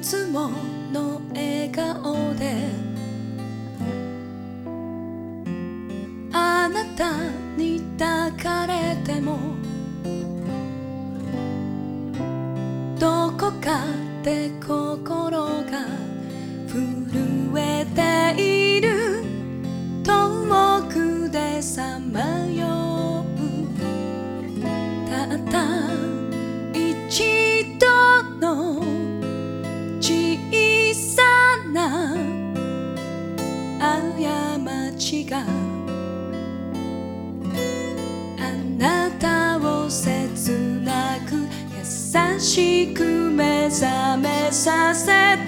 つもの笑顔であなたに抱かれてもどこかで心が震えている。があなたを切なく優しく目覚めさせた